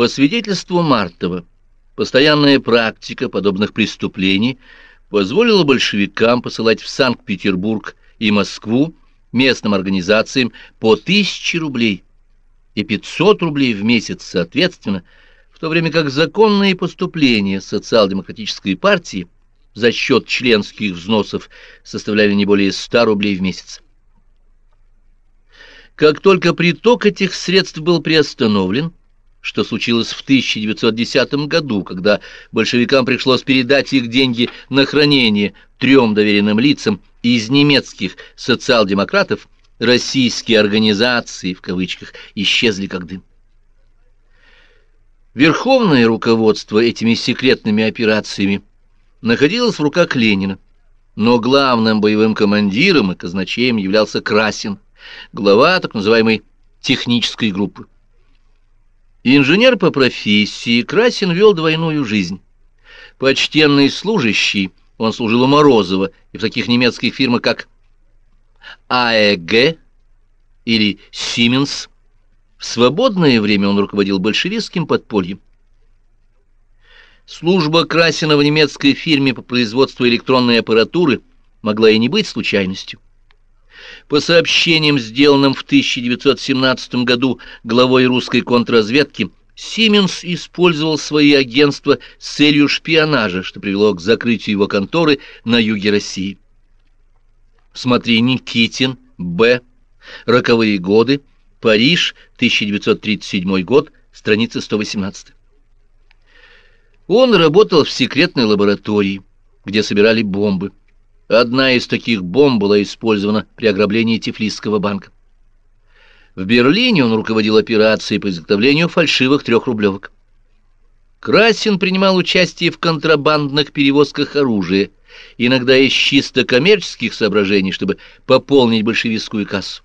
По свидетельству Мартова, постоянная практика подобных преступлений позволила большевикам посылать в Санкт-Петербург и Москву местным организациям по тысяче рублей и 500 рублей в месяц соответственно, в то время как законные поступления социал-демократической партии за счет членских взносов составляли не более 100 рублей в месяц. Как только приток этих средств был приостановлен, что случилось в 1910 году, когда большевикам пришлось передать их деньги на хранение трем доверенным лицам из немецких социал-демократов, российские организации, в кавычках, исчезли как дым. Верховное руководство этими секретными операциями находилось в руках Ленина, но главным боевым командиром и казначеем являлся Красин, глава так называемой технической группы. Инженер по профессии, Красин вел двойную жизнь. Почтенный служащий, он служил у Морозова и в таких немецких фирмах, как АЭГ или Сименс. В свободное время он руководил большевистским подпольем. Служба Красина в немецкой фирме по производству электронной аппаратуры могла и не быть случайностью. По сообщениям, сделанным в 1917 году главой русской контрразведки, Сименс использовал свои агентства с целью шпионажа, что привело к закрытию его конторы на юге России. Смотри Никитин, Б. Роковые годы, Париж, 1937 год, страница 118. Он работал в секретной лаборатории, где собирали бомбы. Одна из таких бомб была использована при ограблении Тифлисского банка. В Берлине он руководил операцией по изготовлению фальшивых трехрублевок. Красин принимал участие в контрабандных перевозках оружия, иногда из чисто коммерческих соображений, чтобы пополнить большевистскую кассу.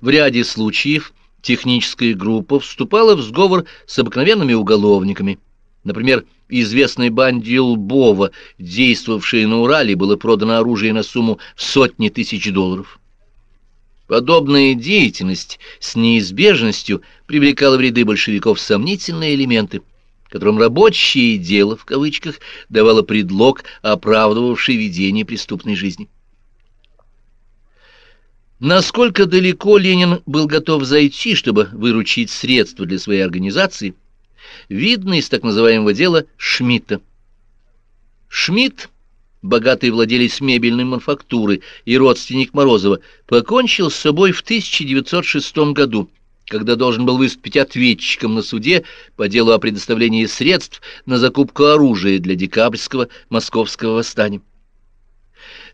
В ряде случаев техническая группа вступала в сговор с обыкновенными уголовниками, например, известной банде Лбова, действовавшей на Урале, было продано оружие на сумму в сотни тысяч долларов. Подобная деятельность с неизбежностью привлекала в ряды большевиков сомнительные элементы, которым «рабочее дело» в кавычках давало предлог, оправдывавший ведение преступной жизни. Насколько далеко Ленин был готов зайти, чтобы выручить средства для своей организации – видно из так называемого дела Шмидта. Шмидт, богатый владелец мебельной мануфактуры и родственник Морозова, покончил с собой в 1906 году, когда должен был выступить ответчиком на суде по делу о предоставлении средств на закупку оружия для декабрьского московского восстания.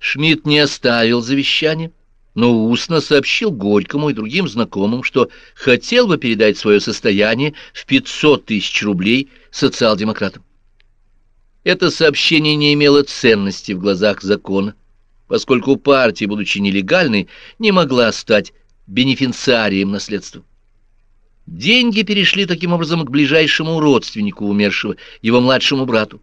Шмидт не оставил завещания, но устно сообщил Горькому и другим знакомым, что хотел бы передать свое состояние в 500 тысяч рублей социал-демократам. Это сообщение не имело ценности в глазах закона, поскольку партия, будучи нелегальной, не могла стать бенефициарием наследства. Деньги перешли таким образом к ближайшему родственнику умершего, его младшему брату.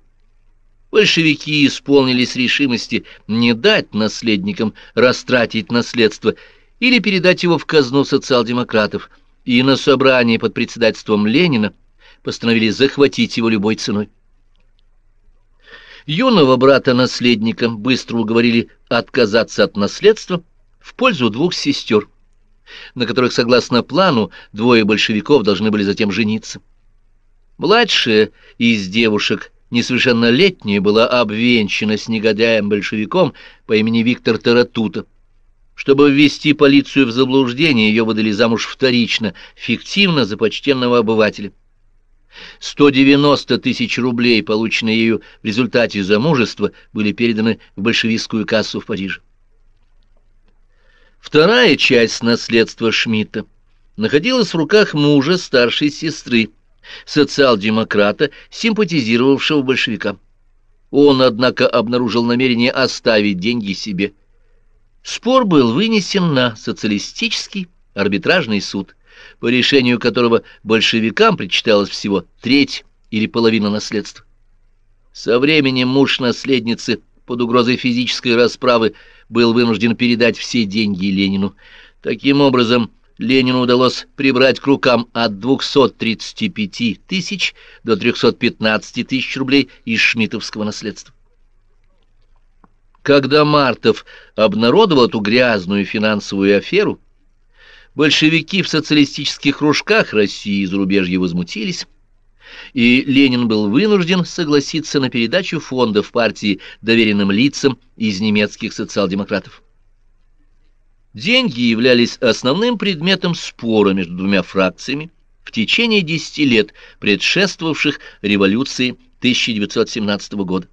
Большевики исполнились решимости не дать наследникам растратить наследство или передать его в казну социал-демократов, и на собрании под председательством Ленина постановили захватить его любой ценой. Юного брата-наследника быстро уговорили отказаться от наследства в пользу двух сестер, на которых, согласно плану, двое большевиков должны были затем жениться. Младшая из девушек несовершеннолетняя была обвенчана с негодяем-большевиком по имени Виктор Таратута. Чтобы ввести полицию в заблуждение, ее выдали замуж вторично, фиктивно за почтенного обывателя. 190 тысяч рублей, полученные ею в результате замужества, были переданы в большевистскую кассу в Париже. Вторая часть наследства Шмидта находилась в руках мужа старшей сестры, социал-демократа, симпатизировавшего большевикам. Он, однако, обнаружил намерение оставить деньги себе. Спор был вынесен на социалистический арбитражный суд, по решению которого большевикам причиталось всего треть или половина наследства. Со временем муж наследницы под угрозой физической расправы был вынужден передать все деньги Ленину. Таким образом, Ленину удалось прибрать к рукам от 235 тысяч до 315 тысяч рублей из шмитовского наследства. Когда Мартов обнародовал эту грязную финансовую аферу, большевики в социалистических кружках России и зарубежья возмутились, и Ленин был вынужден согласиться на передачу фондов партии доверенным лицам из немецких социал-демократов. Деньги являлись основным предметом спора между двумя фракциями в течение десяти лет, предшествовавших революции 1917 года.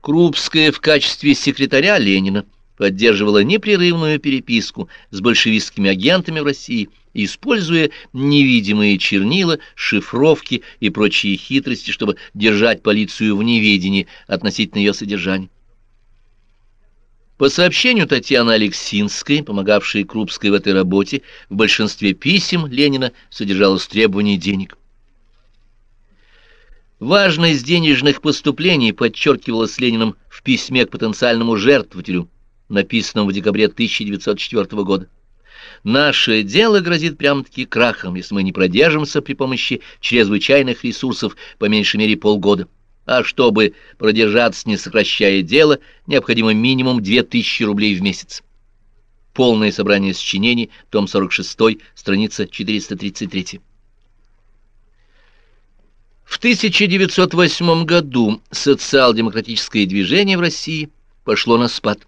Крупская в качестве секретаря Ленина поддерживала непрерывную переписку с большевистскими агентами в России, используя невидимые чернила, шифровки и прочие хитрости, чтобы держать полицию в неведении относительно ее содержания. По сообщению Татьяны Алексинской, помогавшей Крупской в этой работе, в большинстве писем Ленина содержалось требование денег. Важность денежных поступлений подчеркивалась Лениным в письме к потенциальному жертвователю, написанном в декабре 1904 года. Наше дело грозит прямо-таки крахом, если мы не продержимся при помощи чрезвычайных ресурсов по меньшей мере полгода а чтобы продержаться, не сокращая дело, необходимо минимум 2000 рублей в месяц. Полное собрание сочинений, том 46, страница 433. В 1908 году социал-демократическое движение в России пошло на спад.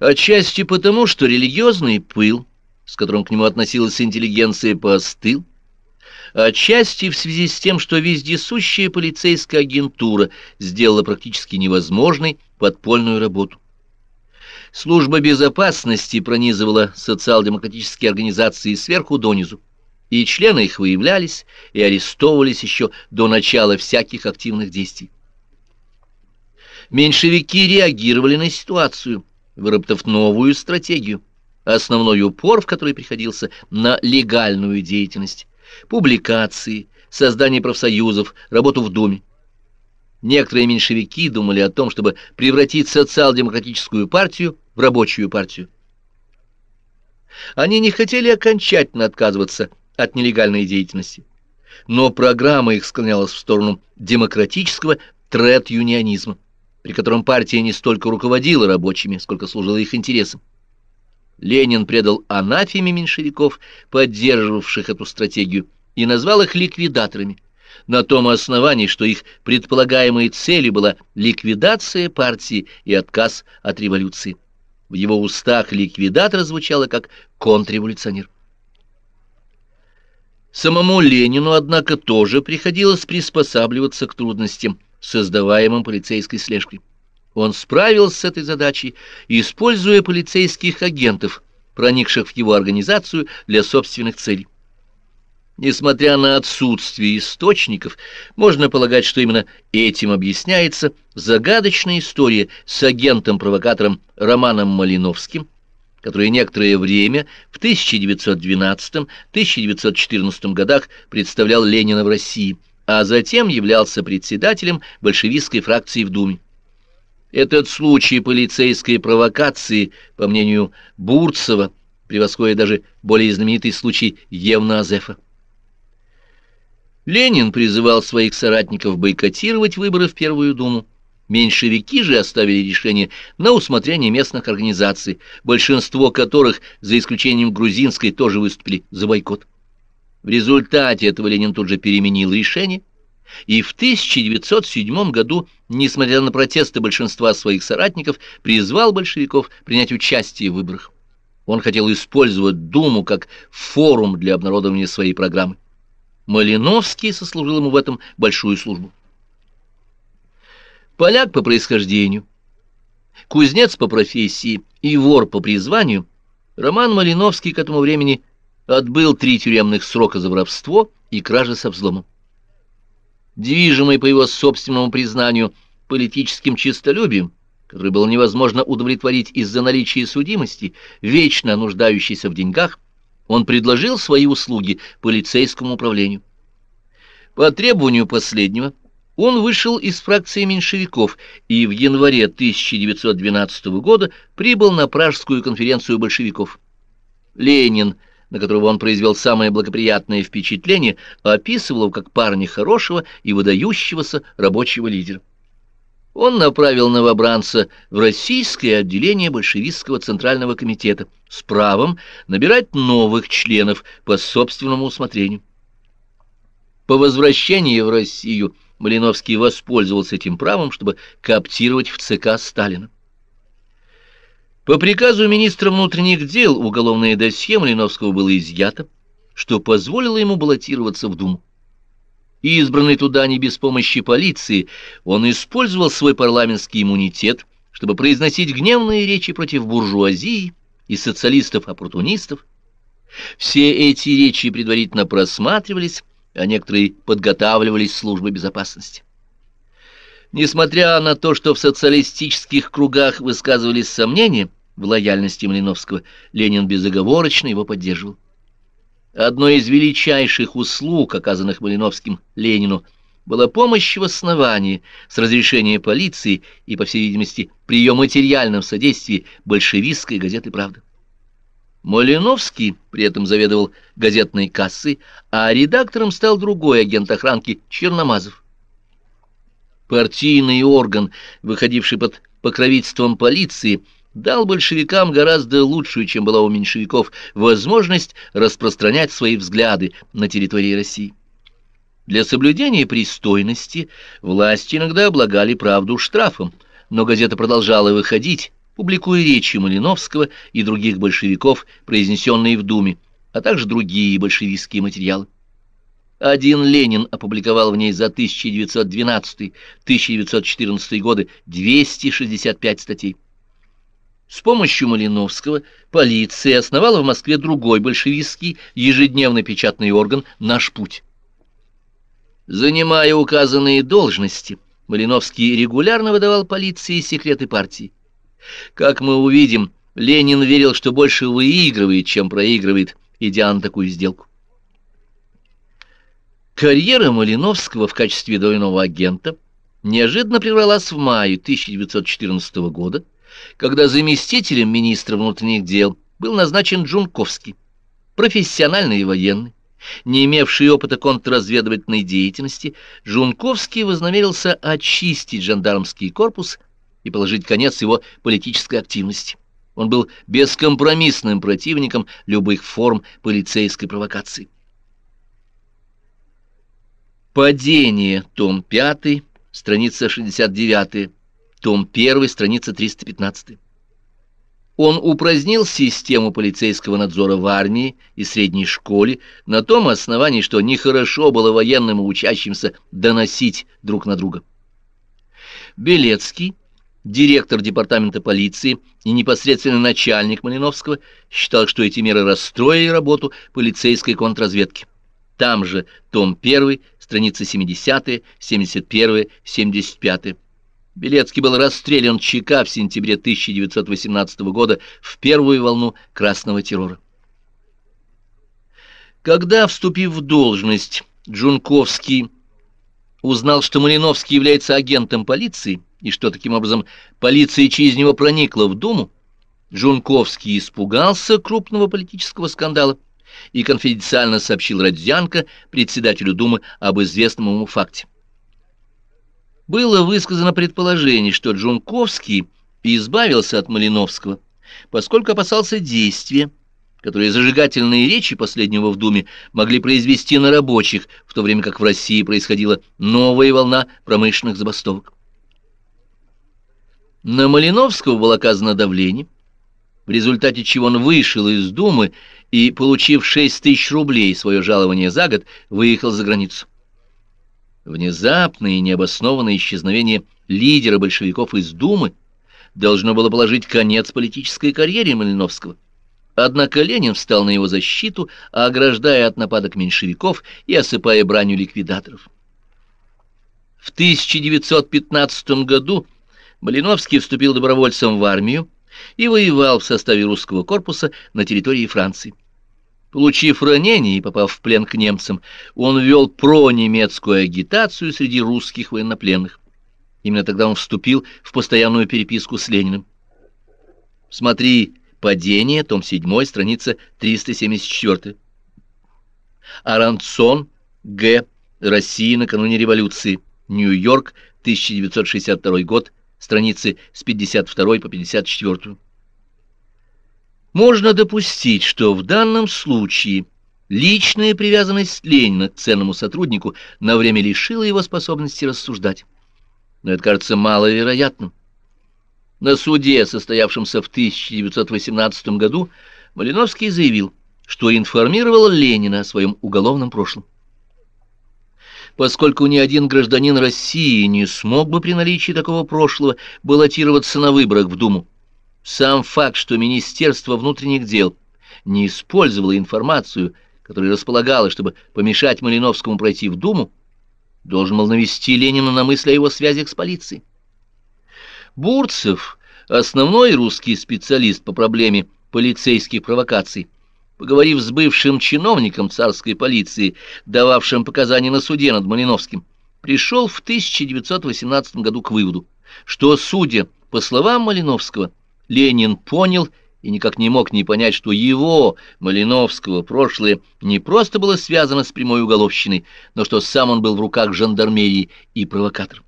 Отчасти потому, что религиозный пыл, с которым к нему относилась интеллигенция, поостыл, отчасти в связи с тем, что вездесущая полицейская агентура сделала практически невозможной подпольную работу. Служба безопасности пронизывала социал-демократические организации сверху донизу, и члены их выявлялись и арестовывались еще до начала всяких активных действий. Меньшевики реагировали на ситуацию, выработав новую стратегию, основной упор в которой приходился на легальную деятельность публикации, создание профсоюзов, работу в Думе. Некоторые меньшевики думали о том, чтобы превратить социал-демократическую партию в рабочую партию. Они не хотели окончательно отказываться от нелегальной деятельности, но программа их склонялась в сторону демократического тред-юнионизма, при котором партия не столько руководила рабочими, сколько служила их интересам. Ленин предал анафеме меньшевиков, поддерживавших эту стратегию, и назвал их ликвидаторами, на том основании, что их предполагаемой целью была ликвидация партии и отказ от революции. В его устах ликвидатор звучало как контрреволюционер. Самому Ленину, однако, тоже приходилось приспосабливаться к трудностям, создаваемым полицейской слежкой. Он справился с этой задачей, используя полицейских агентов, проникших в его организацию для собственных целей. Несмотря на отсутствие источников, можно полагать, что именно этим объясняется загадочная история с агентом-провокатором Романом Малиновским, который некоторое время в 1912-1914 годах представлял Ленина в России, а затем являлся председателем большевистской фракции в Думе. Этот случай полицейской провокации, по мнению Бурцева, превосходит даже более знаменитый случай Евна Азефа. Ленин призывал своих соратников бойкотировать выборы в Первую Думу. Меньшевики же оставили решение на усмотрение местных организаций, большинство которых, за исключением грузинской, тоже выступили за бойкот. В результате этого Ленин тут же переменил решение и в 1907 году, несмотря на протесты большинства своих соратников, призвал большевиков принять участие в выборах. Он хотел использовать Думу как форум для обнародования своей программы. Малиновский сослужил ему в этом большую службу. Поляк по происхождению, кузнец по профессии и вор по призванию, Роман Малиновский к этому времени отбыл три тюремных срока за воровство и кражи со взломом движимый по его собственному признанию политическим честолюбием, который было невозможно удовлетворить из-за наличия судимости, вечно нуждающийся в деньгах, он предложил свои услуги полицейскому управлению. По требованию последнего он вышел из фракции меньшевиков и в январе 1912 года прибыл на Пражскую конференцию большевиков. Ленин на которого он произвел самое благоприятное впечатление, описывал его как парня хорошего и выдающегося рабочего лидера. Он направил новобранца в российское отделение большевистского центрального комитета с правом набирать новых членов по собственному усмотрению. По возвращении в Россию Малиновский воспользовался этим правом, чтобы кооптировать в ЦК Сталина. По приказу министра внутренних дел уголовное досье Малиновского было изъято, что позволило ему баллотироваться в Думу. избранный туда не без помощи полиции, он использовал свой парламентский иммунитет, чтобы произносить гневные речи против буржуазии и социалистов-оппортунистов. Все эти речи предварительно просматривались, а некоторые подготавливались службой безопасности. Несмотря на то, что в социалистических кругах высказывались сомнения в лояльности Малиновского, Ленин безоговорочно его поддерживал. Одной из величайших услуг, оказанных Малиновским Ленину, была помощь в основании с разрешения полиции и, по всей видимости, при ее материальном содействии большевистской газеты «Правда». Малиновский при этом заведовал газетной кассой, а редактором стал другой агент охранки Черномазов. Партийный орган, выходивший под покровительством полиции, дал большевикам гораздо лучшую, чем была у меньшевиков, возможность распространять свои взгляды на территории России. Для соблюдения пристойности власти иногда облагали правду штрафом, но газета продолжала выходить, публикуя речи Малиновского и других большевиков, произнесенные в Думе, а также другие большевистские материалы. Один Ленин опубликовал в ней за 1912-1914 годы 265 статей. С помощью Малиновского полиция основала в Москве другой большевистский ежедневный печатный орган «Наш путь». Занимая указанные должности, Малиновский регулярно выдавал полиции секреты партии. Как мы увидим, Ленин верил, что больше выигрывает, чем проигрывает, идя на такую сделку. Карьера Малиновского в качестве двойного агента неожиданно прервалась в мае 1914 года, когда заместителем министра внутренних дел был назначен Джунковский, профессиональный и военный. Не имевший опыта контрразведывательной деятельности, Жунковский вознамерился очистить жандармский корпус и положить конец его политической активности. Он был бескомпромиссным противником любых форм полицейской провокации. Падение, том 5, страница 69, том 1, страница 315. Он упразднил систему полицейского надзора в армии и средней школе на том основании, что нехорошо было военным и учащимся доносить друг на друга. Белецкий директор департамента полиции и непосредственно начальник Малиновского считал, что эти меры расстроили работу полицейской контрразведки. Там же том 1, страницы 70, 71, 75. Белецкий был расстрелян ЧК в сентябре 1918 года в первую волну красного террора. Когда, вступив в должность, Джунковский узнал, что Малиновский является агентом полиции, и что таким образом полиция через него проникла в Думу, Жунковский испугался крупного политического скандала и конфиденциально сообщил Родзянко, председателю Думы, об известном ему факте. Было высказано предположение, что Джунковский избавился от Малиновского, поскольку опасался действия, которые зажигательные речи последнего в Думе могли произвести на рабочих, в то время как в России происходила новая волна промышленных забастовок. На Малиновского было оказано давление, в результате чего он вышел из Думы и, получив 6 тысяч рублей свое жалование за год, выехал за границу. Внезапное и необоснованное исчезновение лидера большевиков из Думы должно было положить конец политической карьере Малиновского. Однако Ленин встал на его защиту, ограждая от нападок меньшевиков и осыпая бранью ликвидаторов. В 1915 году Малиновский вступил добровольцем в армию и воевал в составе русского корпуса на территории Франции. Получив ранение и попав в плен к немцам, он вел пронемецкую агитацию среди русских военнопленных. Именно тогда он вступил в постоянную переписку с Лениным. Смотри Падение, том 7, страница 374. Аранцон, Г. Россия накануне революции. Нью-Йорк, 1962 год, страницы с 52 по 54. Можно допустить, что в данном случае личная привязанность Ленина к ценному сотруднику на время лишила его способности рассуждать. Но это кажется маловероятным. На суде, состоявшемся в 1918 году, Малиновский заявил, что информировал Ленина о своем уголовном прошлом. Поскольку ни один гражданин России не смог бы при наличии такого прошлого баллотироваться на выборах в Думу, сам факт, что Министерство внутренних дел не использовало информацию, которая располагала, чтобы помешать Малиновскому пройти в Думу, должен был навести Ленина на мысли о его связях с полицией. Бурцев, основной русский специалист по проблеме полицейских провокаций, поговорив с бывшим чиновником царской полиции, дававшим показания на суде над Малиновским, пришел в 1918 году к выводу, что, судя по словам Малиновского, Ленин понял и никак не мог не понять, что его, Малиновского, прошлое не просто было связано с прямой уголовщиной, но что сам он был в руках жандармерии и провокатор.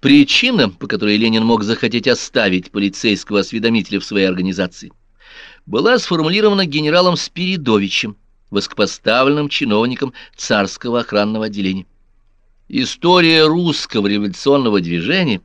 Причина, по которой Ленин мог захотеть оставить полицейского осведомителя в своей организации, была сформулирована генералом Спиридовичем, высокопоставленным чиновником царского охранного отделения. История русского революционного движения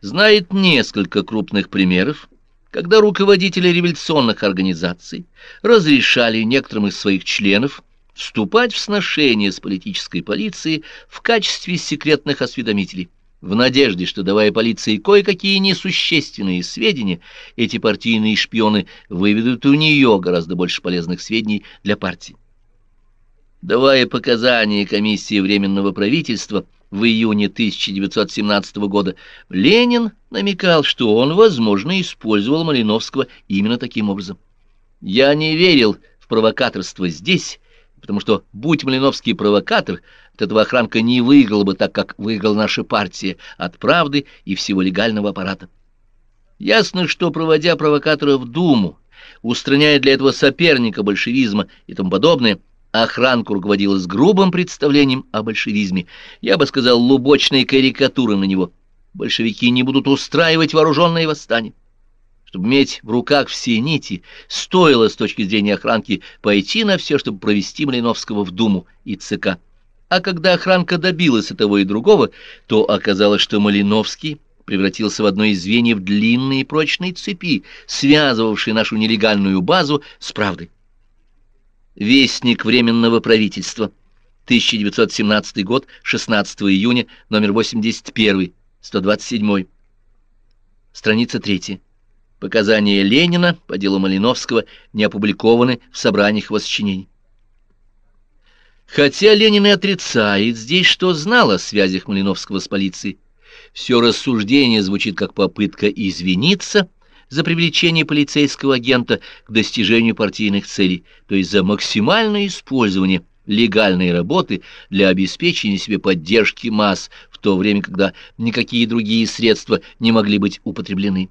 знает несколько крупных примеров, когда руководители революционных организаций разрешали некоторым из своих членов вступать в сношения с политической полицией в качестве секретных осведомителей, в надежде, что, давая полиции кое-какие несущественные сведения, эти партийные шпионы выведут у нее гораздо больше полезных сведений для партии. Давая показания комиссии Временного правительства в июне 1917 года, Ленин намекал, что он, возможно, использовал Малиновского именно таким образом. «Я не верил в провокаторство здесь, потому что, будь Малиновский провокатор, от этого охранка не выиграла бы так, как выиграла наша партия от правды и всего легального аппарата. Ясно, что, проводя провокатора в Думу, устраняя для этого соперника большевизма и тому подобное, охранку руководила с грубым представлением о большевизме, я бы сказал, лубочной карикатуры на него. Большевики не будут устраивать вооруженные восстания. Чтобы иметь в руках все нити, стоило с точки зрения охранки пойти на все, чтобы провести Малиновского в Думу и ЦК. А когда охранка добилась и того, и другого, то оказалось, что Малиновский превратился в одно из звеньев длинной и прочной цепи, связывавшей нашу нелегальную базу с правдой. Вестник Временного правительства. 1917 год, 16 июня, номер 81, 127. Страница 3. Показания Ленина по делу Малиновского не опубликованы в собраниях его сочинений. Хотя Ленин и отрицает здесь, что знал о связях Малиновского с полицией, все рассуждение звучит как попытка извиниться за привлечение полицейского агента к достижению партийных целей, то есть за максимальное использование легальной работы для обеспечения себе поддержки масс в то время, когда никакие другие средства не могли быть употреблены.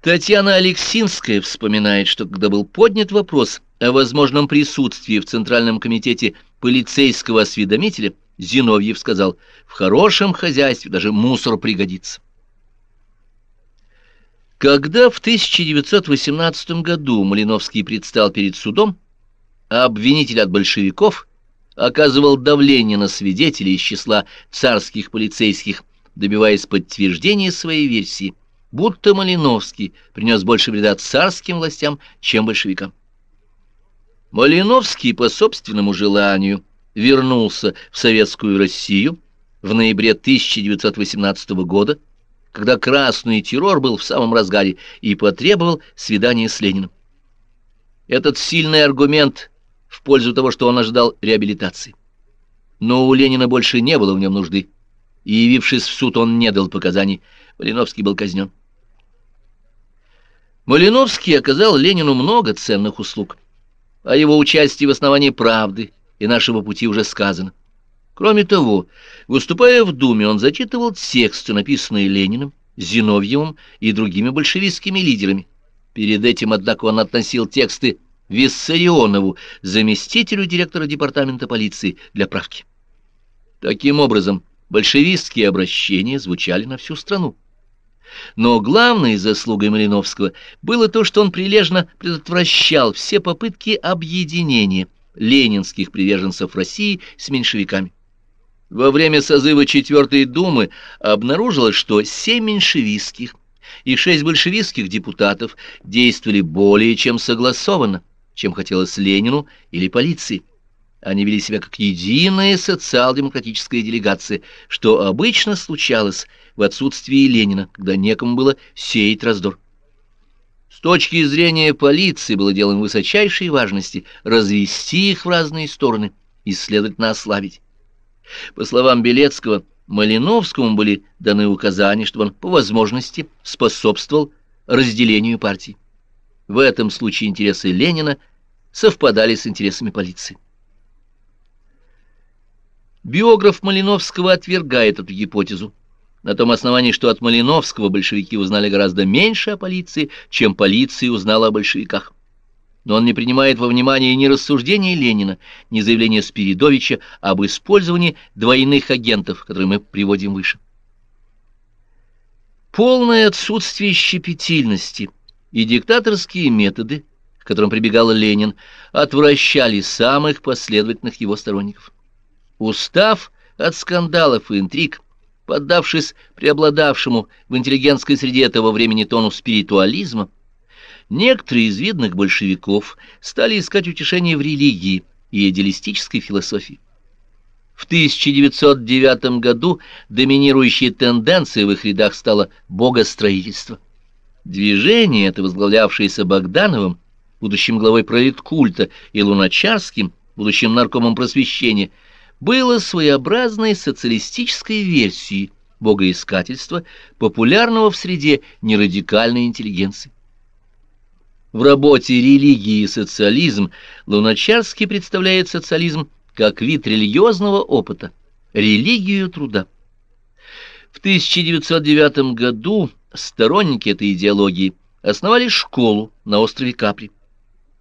Татьяна Алексинская вспоминает, что когда был поднят вопрос о возможном присутствии в Центральном комитете полицейского осведомителя, Зиновьев сказал, в хорошем хозяйстве даже мусор пригодится. Когда в 1918 году Малиновский предстал перед судом, обвинитель от большевиков оказывал давление на свидетелей из числа царских полицейских, добиваясь подтверждения своей версии, будто Малиновский принес больше вреда царским властям, чем большевикам. Малиновский по собственному желанию вернулся в Советскую Россию в ноябре 1918 года, когда красный террор был в самом разгаре, и потребовал свидания с Лениным. Этот сильный аргумент в пользу того, что он ожидал реабилитации. Но у Ленина больше не было в нем нужды, и, явившись в суд, он не дал показаний. Малиновский был казнен. Малиновский оказал Ленину много ценных услуг. О его участии в основании правды и нашего пути уже сказано. Кроме того, выступая в Думе, он зачитывал тексты, написанные Лениным, Зиновьевым и другими большевистскими лидерами. Перед этим, однако, он относил тексты Виссарионову, заместителю директора департамента полиции, для правки. Таким образом, большевистские обращения звучали на всю страну. Но главной заслугой Малиновского было то, что он прилежно предотвращал все попытки объединения ленинских приверженцев России с меньшевиками. Во время созыва Четвертой Думы обнаружилось, что семь меньшевистских и шесть большевистских депутатов действовали более чем согласованно, чем хотелось Ленину или полиции. Они вели себя как единая социал-демократическая делегация, что обычно случалось в отсутствии Ленина, когда некому было сеять раздор. С точки зрения полиции было делом высочайшей важности развести их в разные стороны и, следовательно, ослабить. По словам Белецкого, Малиновскому были даны указания, чтобы он по возможности способствовал разделению партии. В этом случае интересы Ленина совпадали с интересами полиции. Биограф Малиновского отвергает эту гипотезу, на том основании, что от Малиновского большевики узнали гораздо меньше о полиции, чем полиция узнала о большевиках. Но он не принимает во внимание ни рассуждения Ленина, ни заявления Спиридовича об использовании двойных агентов, которые мы приводим выше. Полное отсутствие щепетильности и диктаторские методы, к которым прибегал Ленин, отвращали самых последовательных его сторонников. Устав от скандалов и интриг, поддавшись преобладавшему в интеллигентской среде этого времени тону спиритуализма, некоторые из видных большевиков стали искать утешение в религии и идеалистической философии. В 1909 году доминирующей тенденцией в их рядах стало богостроительство. Движение это, возглавлявшееся Богдановым, будущим главой правиткульта, и Луначарским, будущим наркомом просвещения, было своеобразной социалистической версией богоискательства, популярного в среде нерадикальной интеллигенции. В работе «Религия и социализм» Луначарский представляет социализм как вид религиозного опыта, религию труда. В 1909 году сторонники этой идеологии основали школу на острове Капри.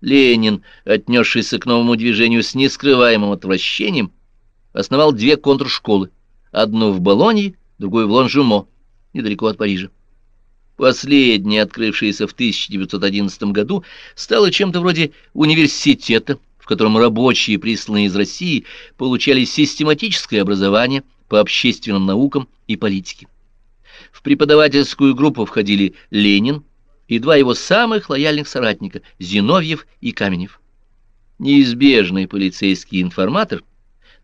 Ленин, отнесшийся к новому движению с нескрываемым отвращением, основал две контршколы, одну в Болонье, другую в Лонжумо, недалеко от Парижа. Последняя, открывшаяся в 1911 году, стала чем-то вроде университета, в котором рабочие, присланные из России, получали систематическое образование по общественным наукам и политике. В преподавательскую группу входили Ленин и два его самых лояльных соратника – Зиновьев и Каменев. Неизбежный полицейский информатор –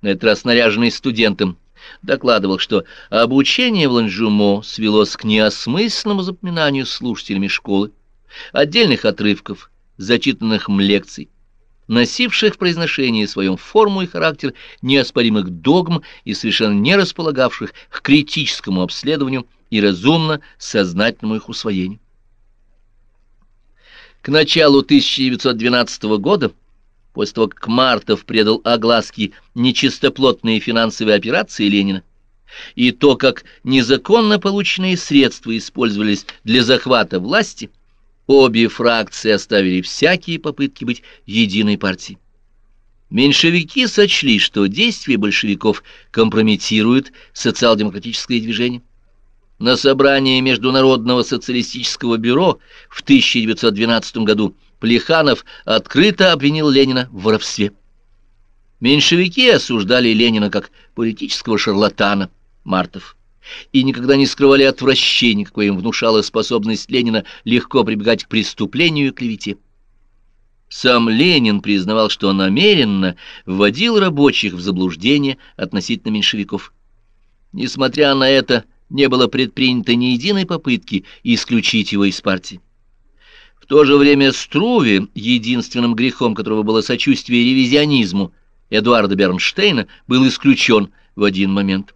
на этот раз наряженный студентом, докладывал, что обучение в Ланжумо свелось к неосмысленному запоминанию слушателями школы, отдельных отрывков, зачитанных им лекций, носивших в произношении своем форму и характер неоспоримых догм и совершенно не располагавших к критическому обследованию и разумно сознательному их усвоению. К началу 1912 года после того, как Мартов предал огласке нечистоплотные финансовые операции Ленина, и то, как незаконно полученные средства использовались для захвата власти, обе фракции оставили всякие попытки быть единой партией. Меньшевики сочли, что действия большевиков компрометируют социал-демократическое движение. На собрании Международного социалистического бюро в 1912 году Плеханов открыто обвинил Ленина в воровстве. Меньшевики осуждали Ленина как политического шарлатана, Мартов, и никогда не скрывали отвращения, какое им внушала способность Ленина легко прибегать к преступлению и клевете. Сам Ленин признавал, что намеренно вводил рабочих в заблуждение относительно меньшевиков. Несмотря на это, не было предпринято ни единой попытки исключить его из партии. В то же время Струве, единственным грехом которого было сочувствие ревизионизму Эдуарда Бернштейна, был исключен в один момент.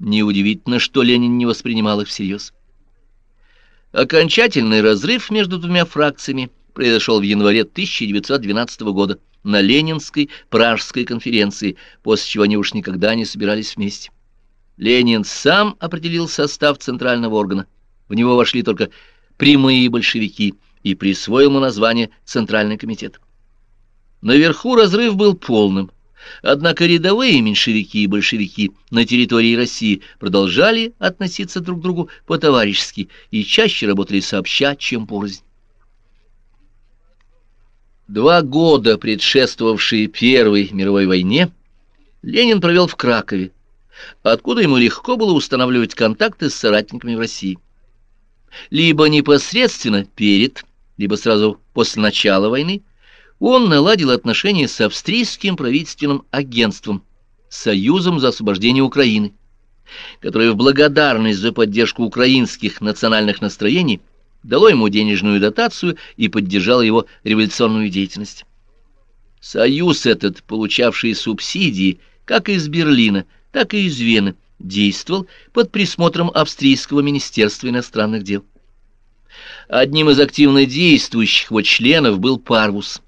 Неудивительно, что Ленин не воспринимал их всерьез. Окончательный разрыв между двумя фракциями произошел в январе 1912 года на Ленинской Пражской конференции, после чего они уж никогда не собирались вместе. Ленин сам определил состав центрального органа В него вошли только прямые большевики и присвоил ему название Центральный комитет. Наверху разрыв был полным, однако рядовые меньшевики и большевики на территории России продолжали относиться друг к другу по-товарищески и чаще работали сообща, чем порознь. Два года, предшествовавшие Первой мировой войне, Ленин провел в Кракове, откуда ему легко было устанавливать контакты с соратниками в России. Либо непосредственно перед, либо сразу после начала войны он наладил отношения с австрийским правительственным агентством, Союзом за освобождение Украины, которое в благодарность за поддержку украинских национальных настроений дало ему денежную дотацию и поддержало его революционную деятельность. Союз этот, получавший субсидии как из Берлина, так и из Вены, действовал под присмотром австрийского министерства иностранных дел. Одним из активно действующих его членов был Парвус,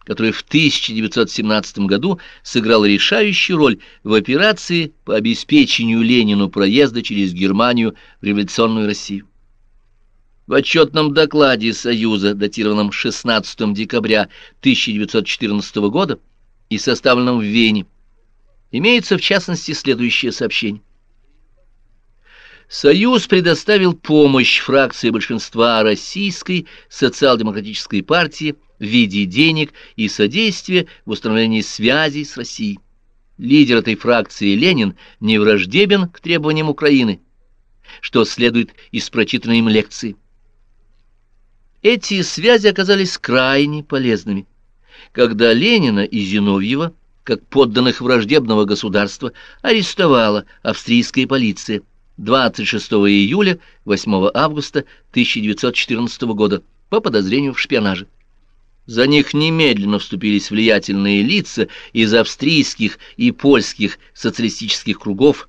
который в 1917 году сыграл решающую роль в операции по обеспечению Ленину проезда через Германию в революционную Россию. В отчетном докладе Союза, датированном 16 декабря 1914 года и составленном в Вене, имеется в частности следующее сообщение. Союз предоставил помощь фракции большинства Российской социал-демократической партии в виде денег и содействия в установлении связей с Россией. Лидер этой фракции Ленин не враждебен к требованиям Украины, что следует из прочитанной им лекции. Эти связи оказались крайне полезными. Когда Ленина и Зиновьева, как подданных враждебного государства, арестовала австрийская полиция 26 июля 8 августа 1914 года по подозрению в шпионаже. За них немедленно вступились влиятельные лица из австрийских и польских социалистических кругов,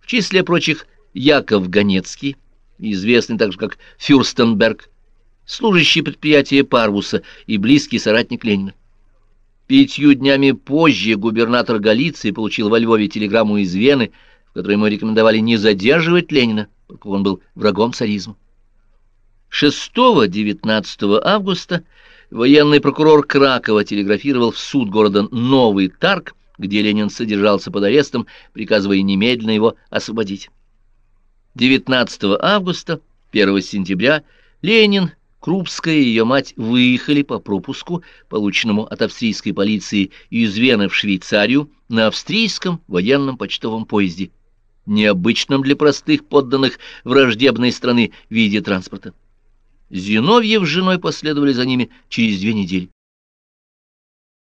в числе прочих Яков Ганецкий, известный также как Фюрстенберг, служащий предприятия Парвуса и близкий соратник Ленина. Пятью днями позже губернатор Галиции получил во Львове телеграмму из Вены, в которой ему рекомендовали не задерживать Ленина, поскольку он был врагом царизма. 6-19 августа военный прокурор Кракова телеграфировал в суд города Новый Тарг, где Ленин содержался под арестом, приказывая немедленно его освободить. 19 августа, 1 сентября Ленин Крупская и ее мать выехали по пропуску, полученному от австрийской полиции из Вены в Швейцарию, на австрийском военном почтовом поезде, необычном для простых подданных враждебной страны виде транспорта. Зиновьев с женой последовали за ними через две недели.